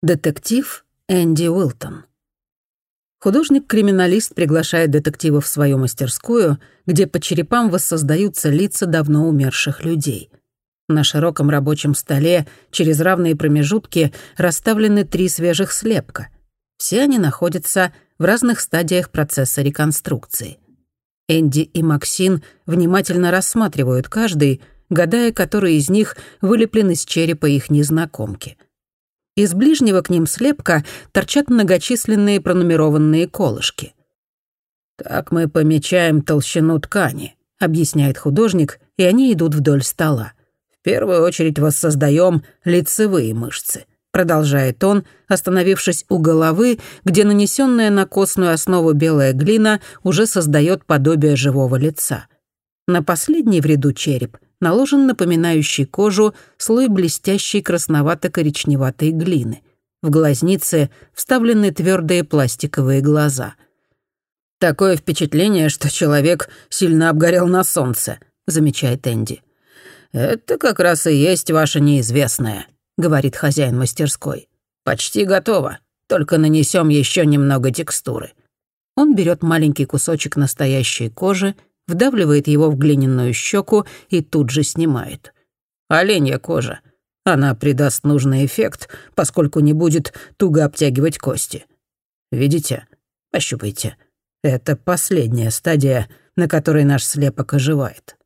Детектив Энди Уилтон. Художник-криминалист приглашает детектива в свою мастерскую, где по черепам воссоздаются лица давно умерших людей. На широком рабочем столе через равные промежутки расставлены три свежих слепка. Все они находятся в разных стадиях процесса реконструкции. Энди и Максин внимательно рассматривают каждый, гадая, который из них вылеплен из черепа их незнакомки. Из ближнего к ним слепка торчат многочисленные пронумерованные колышки. «Так мы помечаем толщину ткани», — объясняет художник, и они идут вдоль стола. «В первую очередь воссоздаем лицевые мышцы», — продолжает он, остановившись у головы, где нанесенная на костную основу белая глина уже создает подобие живого лица. На последний в ряду череп — наложен напоминающий кожу слой блестящей красновато-коричневатой глины. В глазнице вставлены твердые пластиковые глаза. «Такое впечатление, что человек сильно обгорел на солнце», — замечает Энди. «Это как раз и есть ваше неизвестное», — говорит хозяин мастерской. «Почти готово, только нанесем еще немного текстуры». Он берет маленький кусочек настоящей кожи вдавливает его в глиняную щеку и тут же снимает. Оленья кожа. Она придаст нужный эффект, поскольку не будет туго обтягивать кости. Видите? Пощупайте. Это последняя стадия, на которой наш слепок оживает.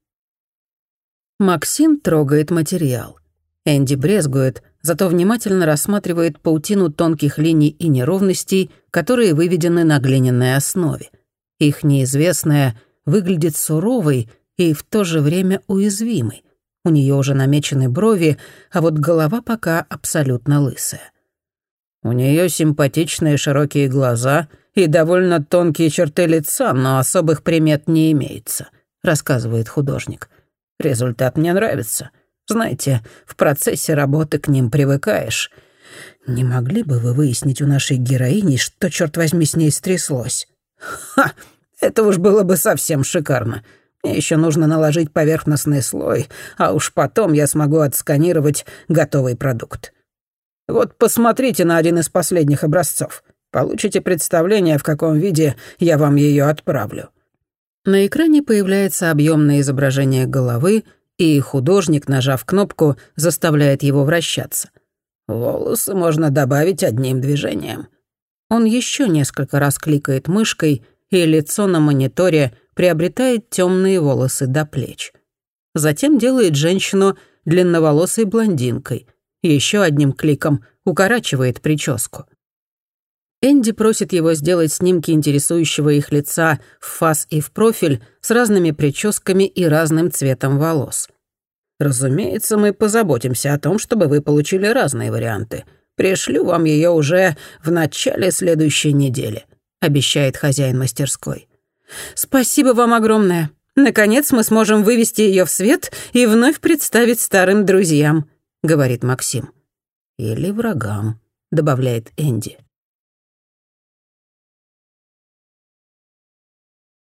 Максим трогает материал. Энди брезгует, зато внимательно рассматривает паутину тонких линий и неровностей, которые выведены на глиняной основе. Их неизвестная — выглядит суровой и в то же время уязвимой. У нее уже намечены брови, а вот голова пока абсолютно лысая. У нее симпатичные широкие глаза и довольно тонкие черты лица, но особых примет не имеется, рассказывает художник. Результат мне нравится. Знаете, в процессе работы к ним привыкаешь. Не могли бы вы выяснить у нашей героини, что, черт возьми, с ней стряслось? Ха! Это уж было бы совсем шикарно. Мне еще нужно наложить поверхностный слой, а уж потом я смогу отсканировать готовый продукт. Вот посмотрите на один из последних образцов. Получите представление, в каком виде я вам ее отправлю. На экране появляется объемное изображение головы, и художник, нажав кнопку, заставляет его вращаться. Волосы можно добавить одним движением. Он еще несколько раз кликает мышкой, и лицо на мониторе приобретает темные волосы до плеч. Затем делает женщину длинноволосой блондинкой. Еще одним кликом укорачивает прическу. Энди просит его сделать снимки интересующего их лица в фас и в профиль с разными прическами и разным цветом волос. Разумеется, мы позаботимся о том, чтобы вы получили разные варианты. Пришлю вам ее уже в начале следующей недели обещает хозяин мастерской. «Спасибо вам огромное. Наконец мы сможем вывести ее в свет и вновь представить старым друзьям», — говорит Максим. «Или врагам», — добавляет Энди.